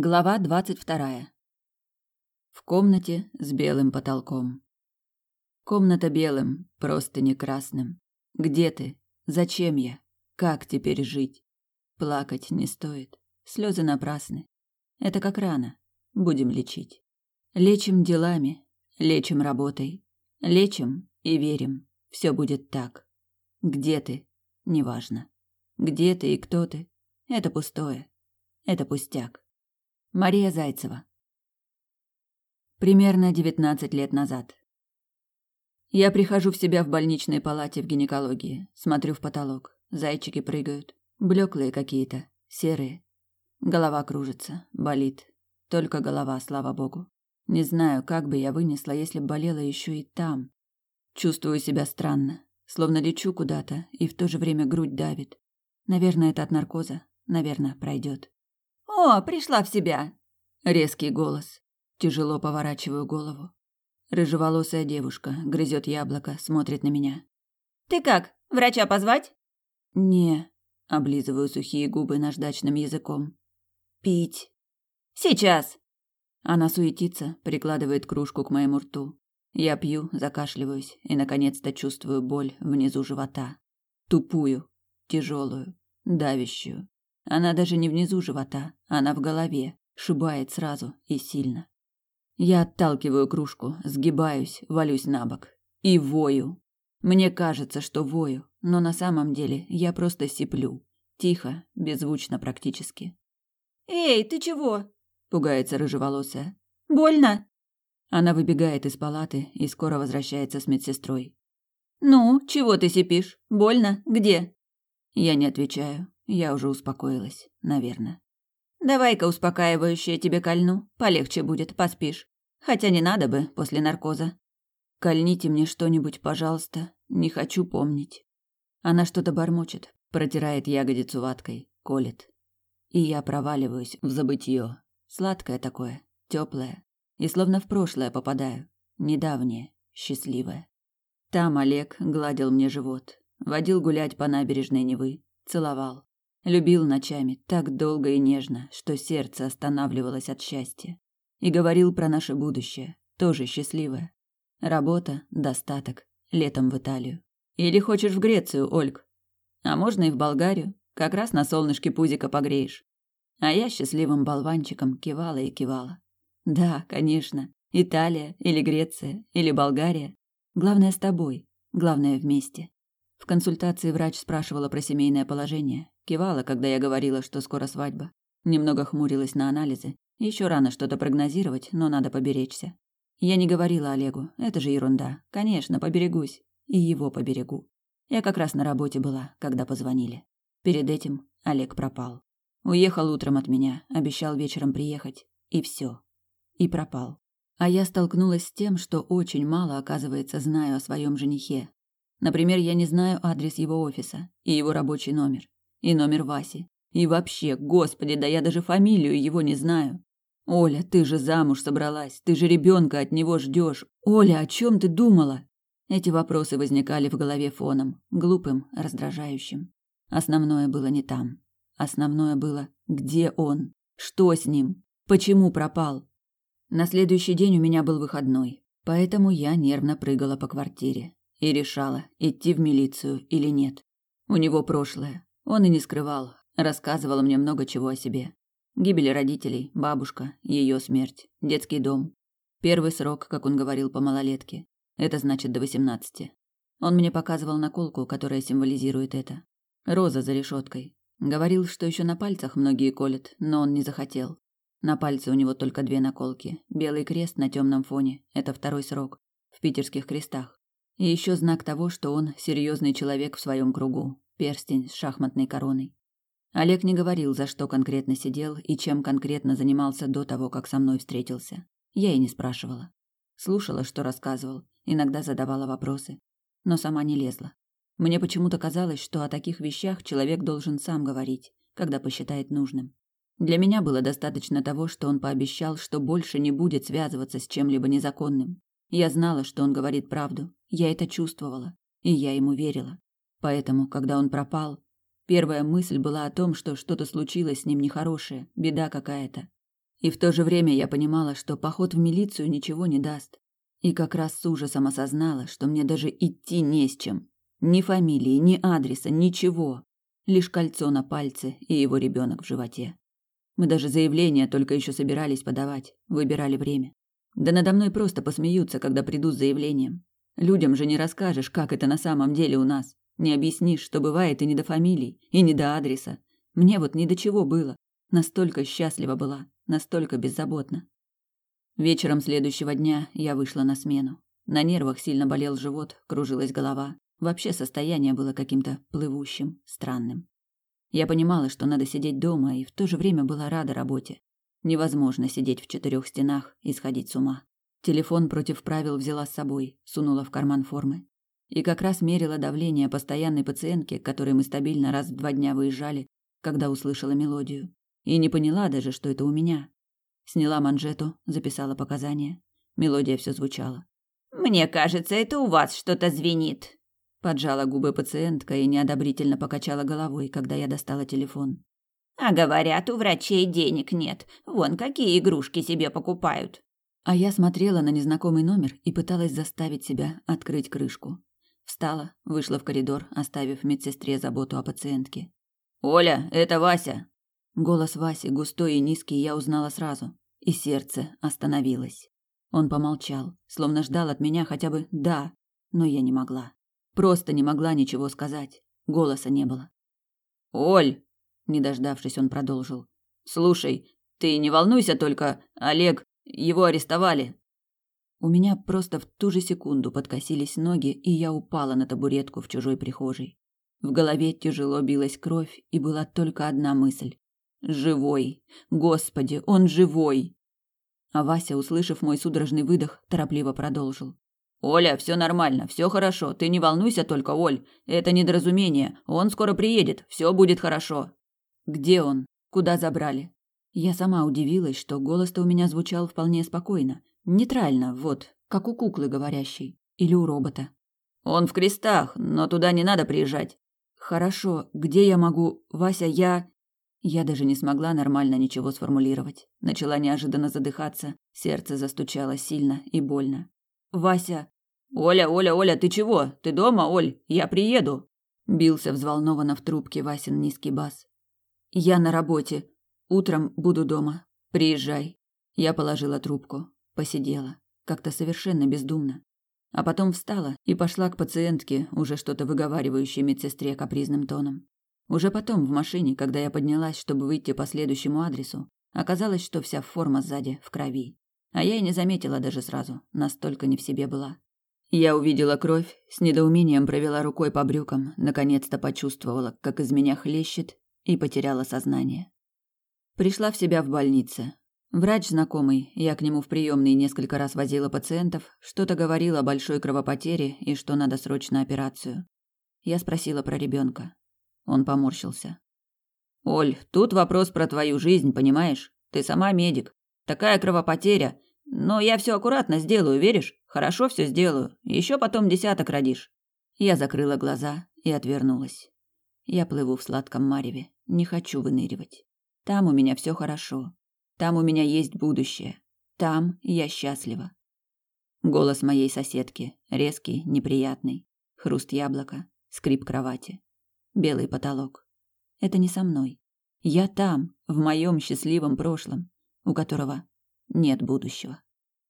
Глава двадцать вторая. В комнате с белым потолком. Комната белым, просто не красным. Где ты? Зачем я? Как теперь жить? Плакать не стоит. Слезы напрасны. Это как рана. Будем лечить. Лечим делами, лечим работой. Лечим и верим. Все будет так. Где ты? Неважно. Где ты и кто ты? Это пустое. Это пустяк. Мария Зайцева. Примерно 19 лет назад. Я прихожу в себя в больничной палате в гинекологии, смотрю в потолок. Зайчики прыгают, блеклые какие-то, серые. Голова кружится, болит. Только голова, слава богу. Не знаю, как бы я вынесла, если б болела еще и там. Чувствую себя странно, словно лечу куда-то, и в то же время грудь давит. Наверное, это от наркоза. Наверное, пройдет. «О, пришла в себя!» Резкий голос. Тяжело поворачиваю голову. Рыжеволосая девушка грызет яблоко, смотрит на меня. «Ты как? Врача позвать?» «Не», — облизываю сухие губы наждачным языком. «Пить». «Сейчас». Она суетится, прикладывает кружку к моему рту. Я пью, закашливаюсь и, наконец-то, чувствую боль внизу живота. Тупую, тяжелую, давящую. Она даже не внизу живота, она в голове, шибает сразу и сильно. Я отталкиваю кружку, сгибаюсь, валюсь на бок и вою. Мне кажется, что вою, но на самом деле я просто сиплю, тихо, беззвучно практически. Эй, ты чего? пугается рыжеволосая. Больно? Она выбегает из палаты и скоро возвращается с медсестрой. Ну, чего ты сипишь? Больно? Где? Я не отвечаю. Я уже успокоилась, наверное. Давай-ка успокаивающее тебе кольну, полегче будет, поспишь. Хотя не надо бы после наркоза. Кольните мне что-нибудь, пожалуйста, не хочу помнить. Она что-то бормочет, протирает ягодицу ваткой, колет. И я проваливаюсь в забытье. Сладкое такое, теплое, и словно в прошлое попадаю, недавнее, счастливое. Там Олег гладил мне живот, водил гулять по набережной Невы, целовал. Любил ночами так долго и нежно, что сердце останавливалось от счастья. И говорил про наше будущее, тоже счастливое. Работа, достаток, летом в Италию. Или хочешь в Грецию, Ольг? А можно и в Болгарию, как раз на солнышке пузика погреешь. А я счастливым болванчиком кивала и кивала. Да, конечно, Италия или Греция или Болгария. Главное с тобой, главное вместе. В консультации врач спрашивала про семейное положение, Кивала, когда я говорила, что скоро свадьба. Немного хмурилась на анализы. Еще рано что-то прогнозировать, но надо поберечься. Я не говорила Олегу, это же ерунда. Конечно, поберегусь. И его поберегу. Я как раз на работе была, когда позвонили. Перед этим Олег пропал. Уехал утром от меня, обещал вечером приехать. И все. И пропал. А я столкнулась с тем, что очень мало, оказывается, знаю о своем женихе. Например, я не знаю адрес его офиса и его рабочий номер и номер Васи. И вообще, господи, да я даже фамилию его не знаю. Оля, ты же замуж собралась, ты же ребенка от него ждешь. Оля, о чем ты думала? Эти вопросы возникали в голове фоном, глупым, раздражающим. Основное было не там. Основное было, где он? Что с ним? Почему пропал? На следующий день у меня был выходной, поэтому я нервно прыгала по квартире и решала, идти в милицию или нет. У него прошлое, он и не скрывал, рассказывал мне много чего о себе. Гибель родителей, бабушка, ее смерть, детский дом. Первый срок, как он говорил, по малолетке. Это значит до восемнадцати. Он мне показывал наколку, которая символизирует это. Роза за решеткой. Говорил, что еще на пальцах многие колят, но он не захотел. На пальце у него только две наколки. Белый крест на темном фоне – это второй срок. В питерских крестах. И еще знак того, что он серьезный человек в своем кругу, перстень с шахматной короной. Олег не говорил, за что конкретно сидел и чем конкретно занимался до того, как со мной встретился. Я и не спрашивала. Слушала, что рассказывал, иногда задавала вопросы, но сама не лезла. Мне почему-то казалось, что о таких вещах человек должен сам говорить, когда посчитает нужным. Для меня было достаточно того, что он пообещал, что больше не будет связываться с чем-либо незаконным. Я знала, что он говорит правду, я это чувствовала, и я ему верила. Поэтому, когда он пропал, первая мысль была о том, что что-то случилось с ним нехорошее, беда какая-то. И в то же время я понимала, что поход в милицию ничего не даст. И как раз с ужасом осознала, что мне даже идти не с чем. Ни фамилии, ни адреса, ничего. Лишь кольцо на пальце и его ребенок в животе. Мы даже заявление только еще собирались подавать, выбирали время. Да надо мной просто посмеются, когда приду с заявлением. Людям же не расскажешь, как это на самом деле у нас. Не объяснишь, что бывает и не до фамилий, и не до адреса. Мне вот ни до чего было. Настолько счастлива была, настолько беззаботна. Вечером следующего дня я вышла на смену. На нервах сильно болел живот, кружилась голова. Вообще состояние было каким-то плывущим, странным. Я понимала, что надо сидеть дома, и в то же время была рада работе. Невозможно сидеть в четырех стенах и сходить с ума. Телефон против правил взяла с собой, сунула в карман формы. И как раз мерила давление постоянной пациентки, к которой мы стабильно раз в два дня выезжали, когда услышала мелодию. И не поняла даже, что это у меня. Сняла манжету, записала показания. Мелодия все звучала. «Мне кажется, это у вас что-то звенит», Поджала губы пациентка и неодобрительно покачала головой, когда я достала телефон. А говорят, у врачей денег нет. Вон какие игрушки себе покупают. А я смотрела на незнакомый номер и пыталась заставить себя открыть крышку. Встала, вышла в коридор, оставив медсестре заботу о пациентке. «Оля, это Вася!» Голос Васи, густой и низкий, я узнала сразу. И сердце остановилось. Он помолчал, словно ждал от меня хотя бы «да», но я не могла. Просто не могла ничего сказать. Голоса не было. «Оль!» – не дождавшись, он продолжил. «Слушай, ты не волнуйся только, Олег, его арестовали». У меня просто в ту же секунду подкосились ноги, и я упала на табуретку в чужой прихожей. В голове тяжело билась кровь, и была только одна мысль. «Живой! Господи, он живой!» А Вася, услышав мой судорожный выдох, торопливо продолжил. Оля, все нормально, все хорошо. Ты не волнуйся только, Оль. Это недоразумение. Он скоро приедет. Все будет хорошо. Где он? Куда забрали? Я сама удивилась, что голос-то у меня звучал вполне спокойно, нейтрально, вот, как у куклы говорящей или у робота. Он в крестах, но туда не надо приезжать. Хорошо, где я могу? Вася, я я даже не смогла нормально ничего сформулировать. Начала неожиданно задыхаться, сердце застучало сильно и больно. Вася. Оля, Оля, Оля, ты чего? Ты дома, Оль? Я приеду. Бился взволнованно в трубке Васин низкий бас. Я на работе. Утром буду дома. Приезжай. Я положила трубку, посидела, как-то совершенно бездумно. А потом встала и пошла к пациентке, уже что-то выговаривающей медсестре капризным тоном. Уже потом в машине, когда я поднялась, чтобы выйти по следующему адресу, оказалось, что вся форма сзади в крови. А я и не заметила даже сразу, настолько не в себе была. Я увидела кровь, с недоумением провела рукой по брюкам, наконец-то почувствовала, как из меня хлещет, и потеряла сознание. Пришла в себя в больнице. Врач знакомый, я к нему в приемной несколько раз возила пациентов, что-то говорил о большой кровопотере и что надо срочно операцию. Я спросила про ребенка. Он поморщился. «Оль, тут вопрос про твою жизнь, понимаешь? Ты сама медик. Такая кровопотеря. Но я все аккуратно сделаю, веришь? Хорошо все сделаю. Еще потом десяток родишь. Я закрыла глаза и отвернулась. Я плыву в сладком мареве. Не хочу выныривать. Там у меня все хорошо. Там у меня есть будущее. Там я счастлива. Голос моей соседки, резкий, неприятный. Хруст яблока, скрип кровати. Белый потолок. Это не со мной. Я там, в моем счастливом прошлом у которого нет будущего.